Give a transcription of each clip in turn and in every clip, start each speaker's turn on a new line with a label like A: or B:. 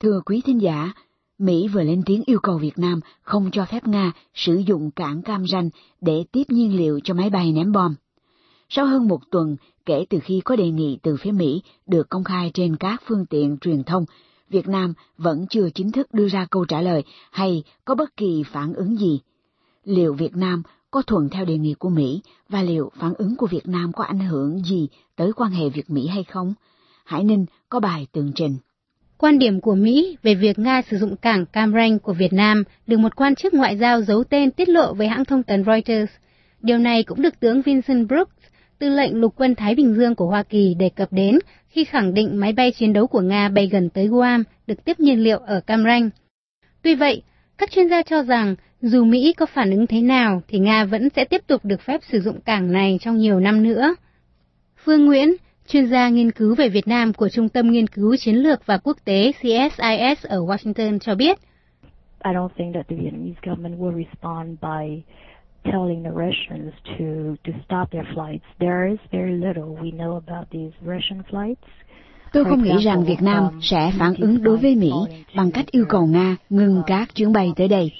A: Thưa quý thính giả, Mỹ vừa lên tiếng yêu cầu Việt Nam không cho phép Nga sử dụng cảng Cam Ranh để tiếp nhiên liệu cho máy bay ném bom. Sau hơn một tuần kể từ khi có đề nghị từ phía Mỹ được công khai trên các phương tiện truyền thông, Việt Nam vẫn chưa chính thức đưa ra câu trả lời hay có bất kỳ phản ứng gì. Liệu Việt Nam có thuận theo đề nghị của Mỹ và liệu phản ứng của Việt Nam có ảnh hưởng gì tới quan hệ Việt-Mỹ hay không? Hải Ninh có bài tường trình.
B: Quan điểm của Mỹ về việc Nga sử dụng cảng Cam Ranh của Việt Nam được một quan chức ngoại giao giấu tên tiết lộ với hãng thông tấn Reuters. Điều này cũng được tướng Vincent Brooks, tư lệnh lục quân Thái Bình Dương của Hoa Kỳ đề cập đến khi khẳng định máy bay chiến đấu của Nga bay gần tới Guam được tiếp nhiên liệu ở Cam Ranh. Tuy vậy, các chuyên gia cho rằng dù Mỹ có phản ứng thế nào thì Nga vẫn sẽ tiếp tục được phép sử dụng cảng này trong nhiều năm nữa. Phương Nguyễn, chuyên gia nghiên cứu về Việt Nam của Trung tâm Nghiên cứu Chiến lược và Quốc tế CSIS ở Washington cho biết.
C: I don't think that the Vietnamese government will respond by telling the Russians to to stop their flights. There is very little we know about these Russian flights.
A: Tôi không nghĩ rằng Việt Nam um, sẽ phản ứng đối với Mỹ bằng cách yêu cầu Nga ngừng các chuyến bay tới đây.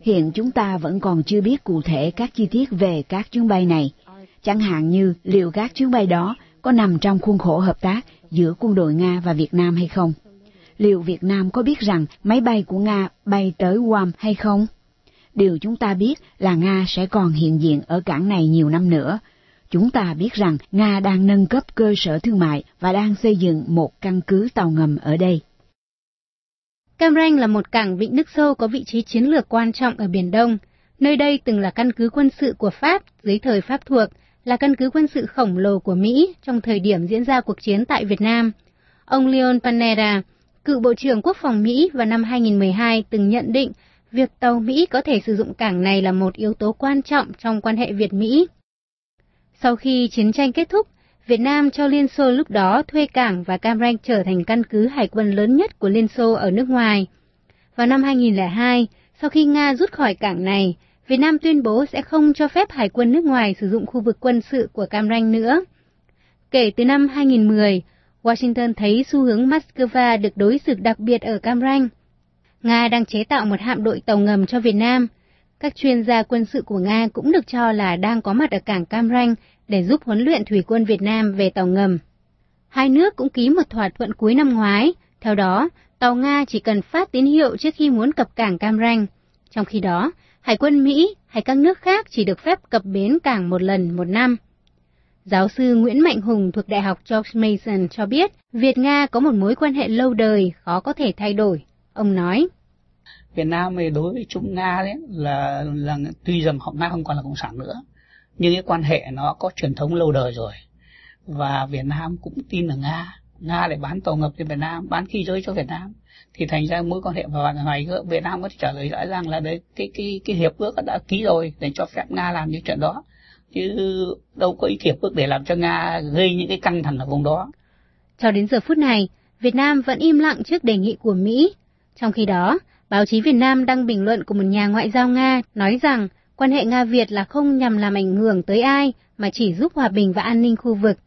A: Hiện chúng ta vẫn còn chưa biết cụ thể các chi tiết về các chuyến bay này, chẳng hạn như liệu các chuyến bay đó có nằm trong khuôn khổ hợp tác giữa quân đội Nga và Việt Nam hay không. Liệu Việt Nam có biết rằng máy bay của Nga bay tới Guam hay không? Điều chúng ta biết là Nga sẽ còn hiện diện ở cảng này nhiều năm nữa. Chúng ta biết rằng Nga đang nâng cấp cơ sở thương mại và đang xây dựng một căn cứ tàu ngầm ở đây.
B: Cam Ranh là một cảng vịnh nước sâu có vị trí chiến lược quan trọng ở Biển Đông. Nơi đây từng là căn cứ quân sự của Pháp dưới thời Pháp thuộc, là căn cứ quân sự khổng lồ của Mỹ trong thời điểm diễn ra cuộc chiến tại Việt Nam. Ông Leon Panetta, cựu Bộ trưởng Quốc phòng Mỹ vào năm 2012 từng nhận định việc tàu Mỹ có thể sử dụng cảng này là một yếu tố quan trọng trong quan hệ Việt-Mỹ. Sau khi chiến tranh kết thúc, Việt Nam cho Liên Xô lúc đó thuê cảng và Cam Ranh trở thành căn cứ hải quân lớn nhất của Liên Xô ở nước ngoài. Vào năm 2002, sau khi Nga rút khỏi cảng này, Việt Nam tuyên bố sẽ không cho phép hải quân nước ngoài sử dụng khu vực quân sự của Cam Ranh nữa. Kể từ năm 2010, Washington thấy xu hướng Moscow được đối xử đặc biệt ở Cam Ranh. Nga đang chế tạo một hạm đội tàu ngầm cho Việt Nam. Các chuyên gia quân sự của Nga cũng được cho là đang có mặt ở cảng Cam Ranh để giúp huấn luyện thủy quân Việt Nam về tàu ngầm. Hai nước cũng ký một thỏa thuận cuối năm ngoái, theo đó, tàu Nga chỉ cần phát tín hiệu trước khi muốn cập cảng Cam Ranh. Trong khi đó, Hải quân Mỹ hay các nước khác chỉ được phép cập bến cảng một lần một năm. Giáo sư Nguyễn Mạnh Hùng thuộc Đại học George Mason cho biết Việt-Nga có một mối quan hệ lâu đời khó có thể thay đổi. Ông nói,
D: Việt Nam thì đối với Trung Nga đấy là là tuy rằng họ Nga không còn là cộng sản nữa nhưng cái quan hệ nó có truyền thống lâu đời rồi và Việt Nam cũng tin ở Nga Nga để bán tàu ngập cho Việt Nam bán khí giới cho Việt Nam thì thành ra mối quan hệ và ngoài Việt Nam có thể trả lời rõ ràng là đấy cái cái cái hiệp ước đã ký rồi để cho phép Nga làm những chuyện đó chứ đâu có ý hiệp ước để làm cho Nga gây những cái căng thẳng ở vùng đó.
B: Cho đến giờ phút này, Việt Nam vẫn im lặng trước đề nghị của Mỹ. Trong khi đó, báo chí Việt Nam đăng bình luận của một nhà ngoại giao Nga nói rằng quan hệ Nga-Việt là không nhằm làm ảnh hưởng tới ai mà chỉ giúp hòa bình và an ninh khu vực.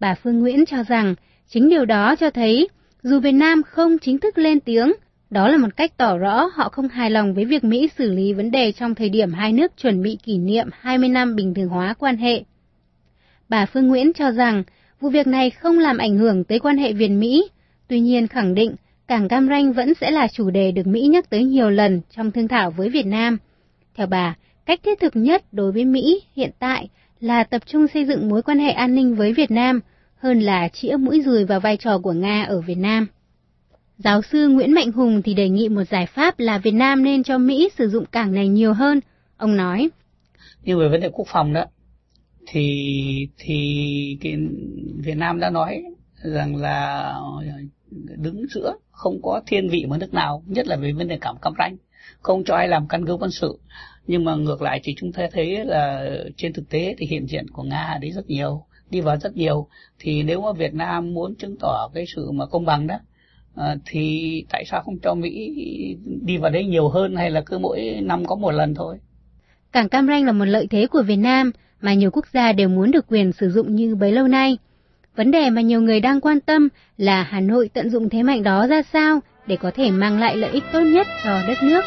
B: Bà Phương Nguyễn cho rằng chính điều đó cho thấy dù Việt Nam không chính thức lên tiếng, đó là một cách tỏ rõ họ không hài lòng với việc Mỹ xử lý vấn đề trong thời điểm hai nước chuẩn bị kỷ niệm 20 năm bình thường hóa quan hệ. Bà Phương Nguyễn cho rằng vụ việc này không làm ảnh hưởng tới quan hệ Việt-Mỹ, tuy nhiên khẳng định Cảng Cam Ranh vẫn sẽ là chủ đề được Mỹ nhắc tới nhiều lần trong thương thảo với Việt Nam. Theo bà, cách thiết thực nhất đối với Mỹ hiện tại là tập trung xây dựng mối quan hệ an ninh với Việt Nam – hơn là chĩa mũi dùi vào vai trò của Nga ở Việt Nam. Giáo sư Nguyễn Mạnh Hùng thì đề nghị một giải pháp là Việt Nam nên cho Mỹ sử dụng cảng này nhiều hơn. Ông nói.
D: Nhưng về vấn đề quốc phòng đó, thì thì cái Việt Nam đã nói rằng là đứng giữa không có thiên vị một nước nào, nhất là về vấn đề cảm cam ranh, không cho ai làm căn cứ quân sự. Nhưng mà ngược lại thì chúng ta thấy là trên thực tế thì hiện diện của Nga đấy rất nhiều đi vào rất nhiều, thì nếu mà Việt Nam muốn chứng tỏ cái sự mà công bằng đó ờ, thì tại sao không cho Mỹ đi vào đấy nhiều hơn hay là cứ mỗi năm có một lần thôi?
B: Cảng Cam Ranh là một lợi thế của Việt Nam mà nhiều quốc gia đều muốn được quyền sử dụng như bấy lâu nay. Vấn đề mà nhiều người đang quan tâm là Hà Nội tận dụng thế mạnh đó ra sao để có thể mang lại lợi ích tốt nhất cho đất nước